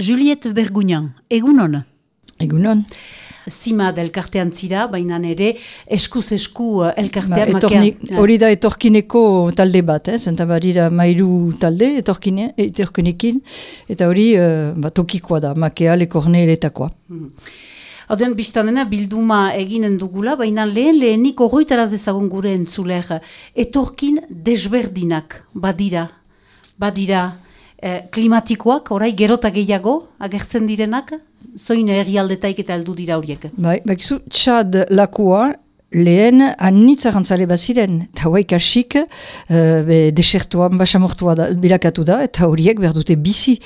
Juliette Bergugnan, egunon? Egunon. Zima delkartean zira, baina ere eskuz esku eh, elkartean ba, Hori da etorkineko talde bat, eh? zenta barira mairu talde etorkine, etorkinekin, eta hori uh, ba, tokikoa da, makea lekorne eletakoa. Hmm. Hauden, biztanena bilduma eginen dugula, baina lehen lehenik ogoitaraz dezagun gure entzuler, etorkin desberdinak badira, badira, eh, klimatikoak, orai gerota gehiago, agertzen direnak, zoin errialdetaik eta heldu dira horiek. Bai, bakizu, txad lakua, lehen anitza gantzale bat ziren, eta hauek asik uh, desertuan basamortua da, bilakatu da, eta horiek behar dute bizi.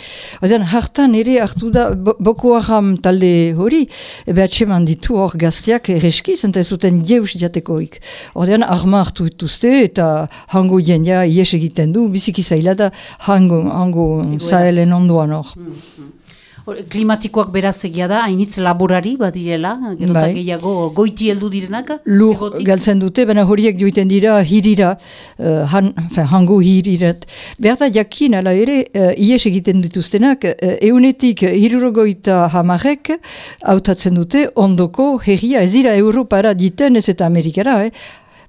Ozean, hartan ere hartu da, boko aham talde hori, ebe atseman ditu hor gazteak ereski, zenta ez zuten jeus jatekoik. Ozean, arma hartu dituzte, eta hango jendea ies egiten du, biziki zaila da hango, hango zaelen onduan hor. Mm -hmm klimatikoak beraz egia da, hainitz laborari badirela, gero bai. gehiago goiti heldu direnak? Lur galtzen dute, baina horiek joiten dira hirira, uh, han, fin, hango hirirat. Behar da jakin ala ere, uh, ies egiten dituztenak, uh, eunetik hirurogoita hamarek, hautatzen dute ondoko herria, ez dira Europara diten ez eta Amerikara, eh?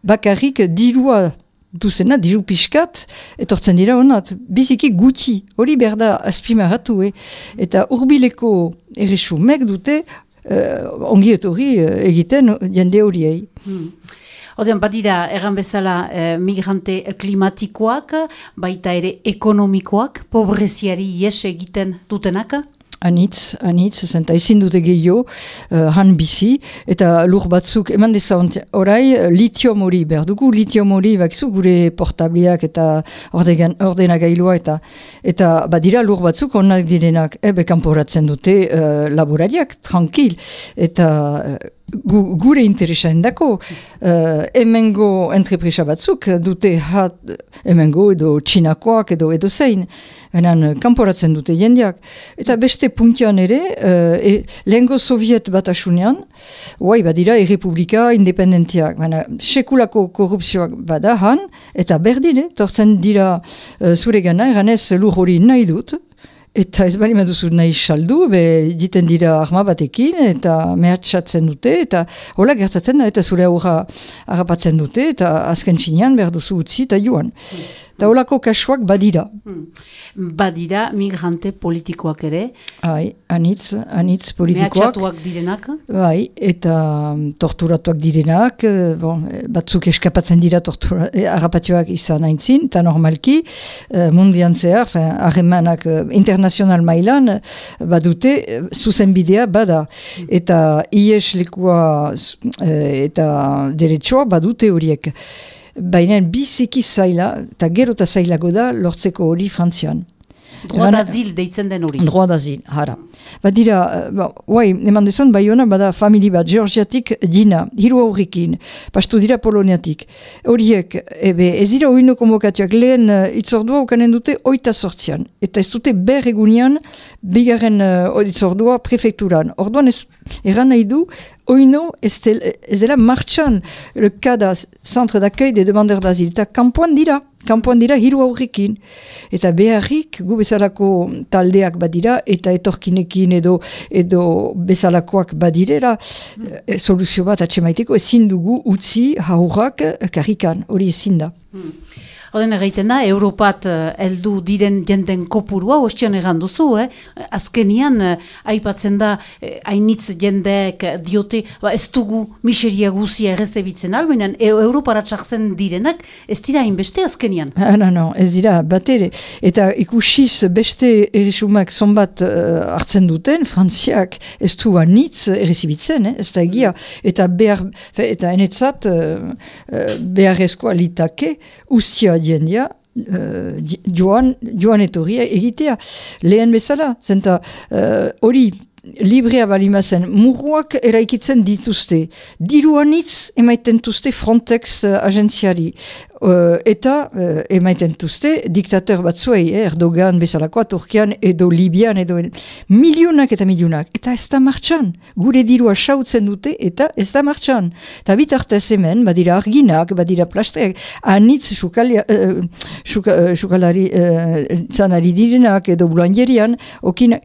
bakarrik dirua duzena, diru pixkat, etortzen dira honat, biziki gutxi, hori behar da azpimarratu, eh? eta urbileko erresumek dute, uh, ongi etorri uh, egiten jende horiei. Hmm. Odean, badira, erran bezala, eh, migrante klimatikoak, baita ere ekonomikoak, pobreziari ies egiten dutenaka? Anitz, anitz, zenta ezin dute gehiago, uh, han bizi, eta lur batzuk, eman dezaunt, orai, litium hori behar dugu, litium hori, bakizu, gure portabliak eta ordena gailua, eta eta badira lur batzuk onak direnak, ebe kanporatzen dute uh, laborariak, tranquil, eta uh, gu, gure interesa endako, uh, emengo entrepresa batzuk dute hat, emengo edo txinakoak edo edo zein, Henan, kanporatzen dute jendeak. Eta beste puntian ere, uh, e, lehenko soviet bat asunean, guai, badira, e-republika independentiak. Baina, sekulako korrupzioak badahan, eta berdine, tortzen dira uh, zure gana, eranez lur hori nahi dut, Eta ez bali maduzu nahi saldu, be diten dira arma batekin, eta mehatxatzen dute, eta hola gertatzen da, eta zure aurra harrapatzen dute, eta azken txinean behar duzu utzi eta joan. Eta holako kasuak badira. Hmm. Badira migrante politikoak ere? Hai, anitz, anitz politikoak. Mehatxatuak direnak? Bai, eta mm, torturatuak direnak, eh, bon, batzuk eskapatzen dira tortura, eh, harrapatuak izan aintzin, eta normalki eh, mundian zehar, harremanak internazional mailan, badute, zuzen bidea bada. Hmm. Eta ies lekua eta deretsua badute horiek baina biziki zaila, eta gero eta zailago da, lortzeko hori frantzian. Droa d'azil deitzen den hori. Droa d'azil, hara. Ba dira, ba, guai, eman dezon, bai hona, bada famili bat, georgiatik dina, hiru aurrikin, pastu dira poloniatik. Horiek, ebe, ez dira oino konvokatuak, lehen uh, itzordua ukanen dute oita sortzian. Eta ez dute ber egunean, bigarren uh, itzordua prefekturan. Orduan ez, eran nahi du, oino ez, dela martxan, le kada centre d'accueil de demandeur d'azil, eta kampuan dira kanpoan dira hiru aurrekin. Eta beharrik gu bezalako taldeak badira eta etorkinekin edo edo bezalakoak badirera mm. soluzio bat atxemaiteko ezin dugu utzi haurrak karrikan, hori ezin da. Hmm. Oden egiten da, Europat uh, eldu diren jenden kopurua, ostion egan duzu, eh? azkenian uh, aipatzen da, eh, hainitz jendeek diote, ba, ez dugu miseria guzia errezebitzen albenan, e Europara txakzen direnak, ez dira hainbeste azkenian? Ah, no, no, ez dira, bat ere, eta ikusiz beste erresumak zonbat uh, hartzen duten, frantziak ez du hainitz errezibitzen, eh? ez da egia, eta behar, eta enetzat uh, uh, beharrezkoa litake, ustia jendia, uh, joan, joan etorria egitea. Lehen bezala, zenta uh, hori librea balimazen, murruak eraikitzen dituzte. Diruanitz emaiten duzte Frontex uh, agentziari. Uh, eta uh, emaiten tuzte diktator batzuei, eh, Erdogan bezalakoa, Turkian edo Libian edo milionak eta milionak. Eta ez da martxan. Gure dirua sautzen dute eta ez da martxan. Eta bitartez hemen, badira arginak, badira plastreak, anitz sukalari uh, zanari direnak edo bulanjerian, okin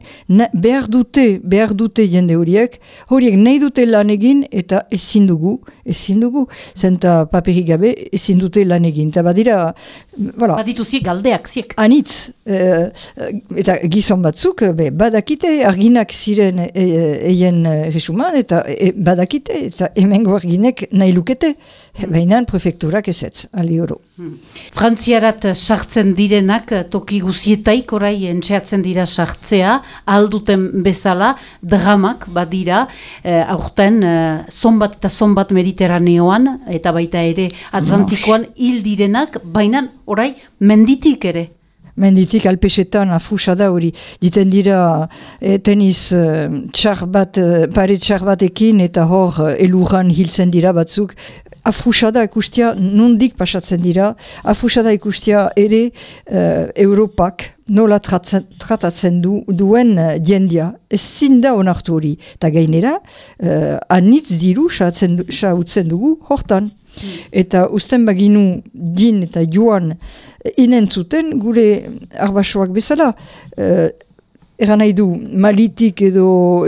behar dute, behar dute jende horiek, horiek nahi dute lan egin eta ezin dugu, ezin dugu, zenta paperik gabe ezin dute lan egin. Eta badira, voilà. Baditu ziek galdeak, ziek. Anitz, uh, eta gizon batzuk, be, badakite, arginak ziren eien e, resuman, eta e, badakite, eta hemengo arginek nahi lukete, hmm. baina prefekturak ezetz, ali oro. Hmm. Frantziarat sartzen direnak, toki guzietaik orai entxeatzen dira sartzea, alduten bezala, dramak badira, eh, aurten, eh, zonbat eta zonbat mediterraneoan, eta baita ere Atlantikoan hil direnak, baina orai menditik ere. Menditik alpesetan afusa da hori. Diten dira e, teniz e, txar bat, e, pare txar batekin eta hor eluran hiltzen dira batzuk. Afusada ikustia nundik pasatzen dira, afusada ikustia ere uh, Europak nola tratatzen du, duen uh, diendia. Ez zinda onartu hori. Ta gainera, uh, anitz diru sautzen dugu hortan. Eta usten baginu din eta joan inen zuten gure arbasoak bezala. Uh, Eran nahi du, malitik edo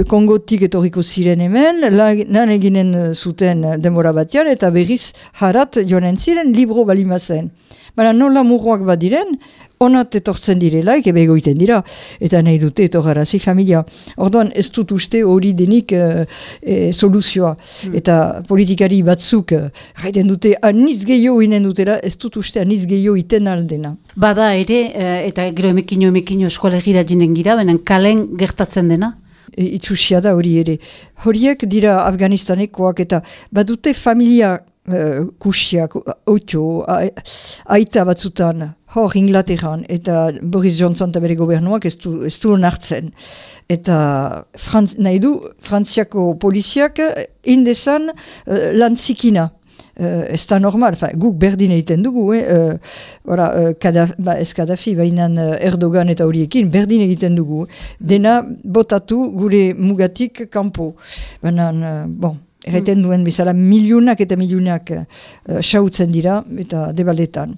kongotik etorriko ziren hemen, lan eginen zuten demora batean, eta berriz harat joanen ziren libro balimazen. Baina nola murroak badiren, onat etortzen direlaik, ebe egoiten dira, eta nahi dute etorgarazi familia. Orduan ez dut uste hori denik e, soluzioa. Hmm. Eta politikari batzuk, haiden dute aniz gehiago inen dutela, ez dut uste aniz gehiago iten aldena. Bada ere, eta gero emekino emekino eskolegira jinen gira, benen kalen gertatzen dena? E, itxusia da hori ere. Horiek dira Afganistanekoak eta badute familia uh, kusiak, oito, aita batzutan, hor Inglaterran, eta Boris Johnson eta bere gobernuak ez du, ez du nartzen. Eta Frantz, nahi du, Frantziako poliziak indezan uh, lantzikina. Uh, ez da normal, fa, guk berdin egiten dugu, eh? uh, ora, uh, kadaf, ba, ez Kadafi, baina Erdogan eta horiekin berdin egiten dugu. Dena botatu gure mugatik kanpo. Baina, uh, bon, Erreten duen bezala milionak eta milionak uh, dira eta debaletan.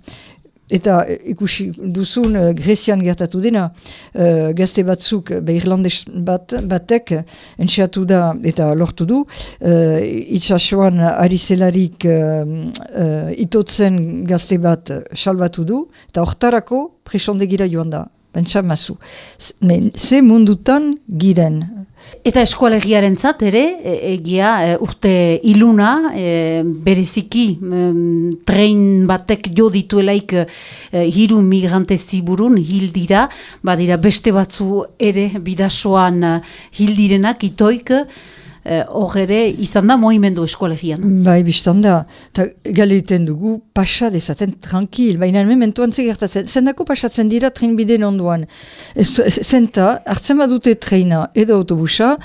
Eta eh, ikusi duzun uh, Grezian gertatu dena, uh, gazte batzuk, be Irlandes bat, batek, entxeatu da eta lortu du, uh, itxasuan ari zelarik uh, itotzen gazte bat salbatu du, eta hortarako presondegira joan da. Bentsa mazu. Ze mundutan giren. Eta eskoalegiaren zat ere, e, egia e, urte iluna, e, bereziki trein batek jo dituelaik e, hiru migrante ziburun hil dira, badira beste batzu ere bidasoan hil direnak itoik, hor ere izan da moimendu eskolegian. Bai, biztan da. Ta galiten dugu, pasa dezaten tranquil, baina hemen mentuan zegertatzen. Zendako pasatzen dira trenbide onduan. Zenta, hartzen badute treina edo autobusa,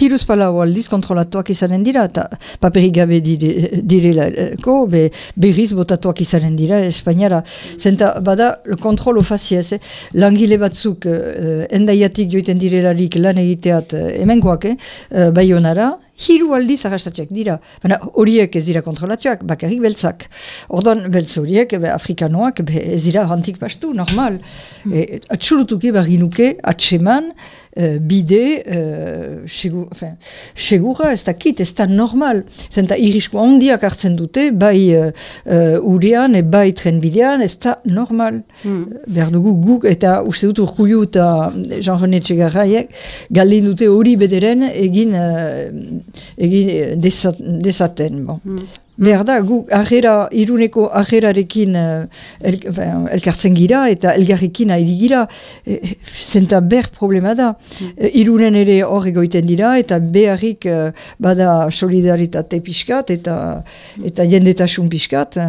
hiruz palau aldiz kontrolatuak izanen dira, eta paperik gabe direlako, be, berriz botatuak izanen dira, Espainiara. Zenta, bada, kontrol ofaziez, eh? langile batzuk, eh, endaiatik joiten direlarik lan egiteat, eh, hemengoak, eh? eh bai honara, hiru aldiz arrastatuak dira. Baina horiek ez dira kontrolatuak, bakarrik beltzak. Ordan beltz horiek, afrikanoak, ez dira hantik pastu, normal. Mm. E, atxurutuke barrinuke, atseman, uh, bide, uh, segur, enfin, segura ez dakit, ez da normal. Zenta irisko handiak hartzen dute, bai uh, uh, e bai trenbidean, ez da normal. Mm. Behar dugu guk, eta uste dut urkuiu eta Jean-René Txegarraiek, galdin dute hori bederen egin, egin desaten. Bon. Mm. Behar da, gu ahera, iruneko aherarekin uh, el, elkartzen gira eta elgarrekin ari gira, e, zenta ber problema da. Mm. irunen ere hor egoiten dira eta beharrik uh, bada solidaritate pixkat eta, eta jendetasun pixkat.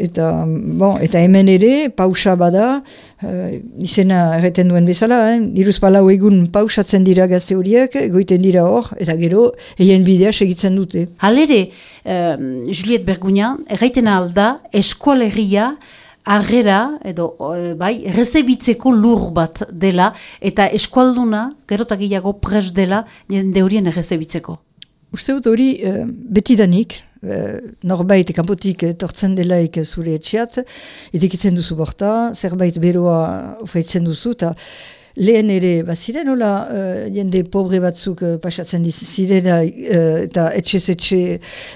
Eta, bon, eta hemen ere, pausa bada, uh, izena erreten duen bezala, eh? iruz palau egun pausatzen dira gazte horiek, egoiten dira hor, eta gero, eien bidea segitzen dute. Halere, uh, Juliet Berguna, erraiten alda, eskualegia, Arrera, edo, bai, rezebitzeko lur bat dela, eta eskualduna, gerotagiago pres dela, jende horien errezebitzeko. Uste dut hori, uh, betidanik, uh, norbait kanpotik tortzen delaik zure etxiat, idikitzen duzu borta, zerbait beroa ofaitzen duzu, eta lehen ere, ba, ziren hola, uh, jende pobre batzuk uh, pasatzen ziren uh, eta etxe etxe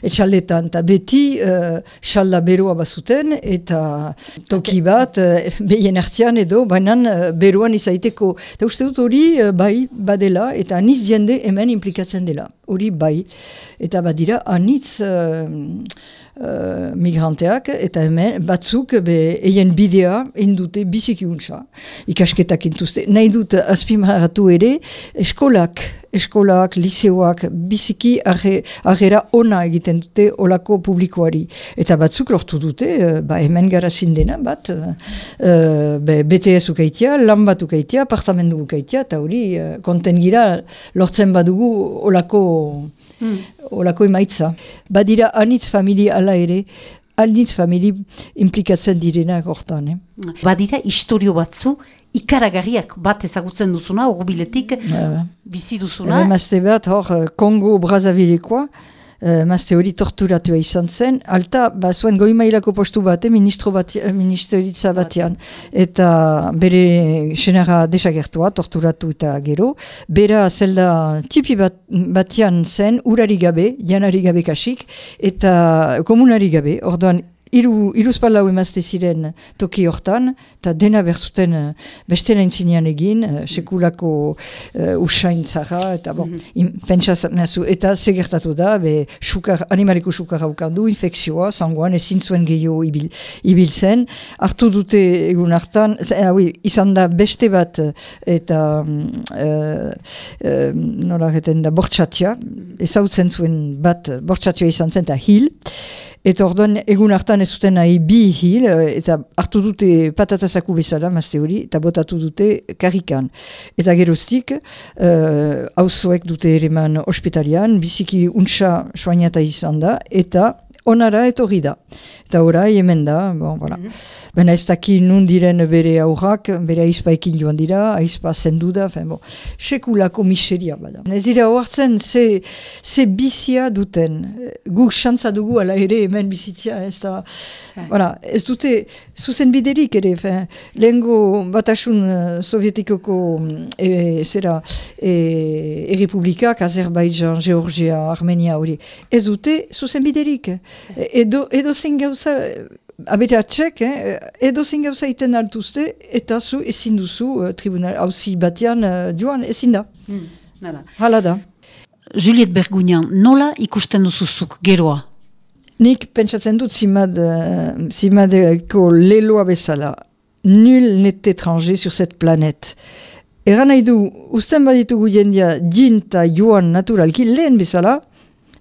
etxaldetan, eta beti uh, xalda beroa bazuten, eta toki bat, uh, behien artian edo, baina uh, beroan izaiteko. Eta uste dut hori, uh, bai, badela, eta aniz jende hemen implikatzen dela. Hori, bai. Eta badira, anitz... Uh, uh, migranteak, eta hemen batzuk be, eien bidea indute biziki untsa, ikasketak intuzte. Nahi dut azpimaratu ere, eskolak, eskolak, liseoak, biziki agera ona egiten dute olako publikoari. Eta batzuk lortu dute, uh, ba hemen gara zindena bat, uh, be, BTS ukaitia, lan bat ukaitia, apartamendu ukaitia, eta hori uh, konten gira lortzen badugu olako mm. olako emaitza. Badira anitz familia ala ere, anitz familia implikatzen direnak hortan. Eh? Badira historio batzu, ikaragarriak bat ezagutzen duzuna, hor biletik, bizi duzuna. Emazte bat, hor, Kongo Brazavilekoa, uh, mazte hori torturatua izan zen, alta, ba, zuen goimailako postu bat, eh, ministro bat, eh, ministeritza batean, eta bere senara desagertua, torturatu eta gero, bera zelda tipi bat, batean zen, urari gabe, janari gabe kasik, eta komunari gabe, orduan iru, iruzpalau emazte ziren toki hortan, eta dena berzuten uh, beste nahin egin, uh, sekulako uh, usain zara, eta bon, mm -hmm. eta segertatu da, be, sukar, animaliko sukar haukandu, infekzioa, zangoan, ezin zuen gehiago ibil, ibiltzen, hartu dute egun hartan, ah, oui, izan da beste bat, eta uh, uh, nola da, bortxatia, ezautzen zuen bat, bortxatia izan zen, eta hil, Eta orduan egun hartan ez zuten nahi bi hil, eh, eta hartu dute patatazaku bezala, mazte hori, eta botatu dute karikan. Eta geroztik, hauzoek eh, uh, dute ereman ospitalian, biziki untsa soainata izan da, eta onara etorri da. Eta orai hemen da, bon, voilà. Mm -hmm. ez daki nun diren bere aurrak, bere aizpaikin joan dira, aizpa zendu da, fin, bon, sekulako miseria bada. Ez dira hoartzen, ze, ze bizia duten, guk xantza dugu ala ere hemen bizitzia, ez da, voilà, ez dute zuzen biderik ere, fin, lehengo batasun uh, sovietikoko e, zera, e, errepublikak, Azerbaijan, Georgia, Armenia hori, ez dute zuzen biderik. Edo, edo zen gauza, abetatxek, eh, edo zen gauza iten altuzte, eta zu ezin duzu uh, tribunal, hauzi batean uh, joan, ezin da. Hmm, Hala da. Juliet Bergunian, nola ikusten duzuzuk geroa? Nik pentsatzen dut zimad, uh, zimadeko leloa bezala. Nul net étranger sur cette planète. Eran nahi du, usten baditugu jendia dinta joan naturalki lehen bezala,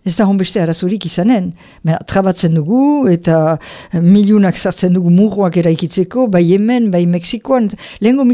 ez da honbeste arazorik izanen. Baina, trabatzen dugu eta miliunak sartzen dugu murroak eraikitzeko, bai hemen, bai Mexikoan, lehenko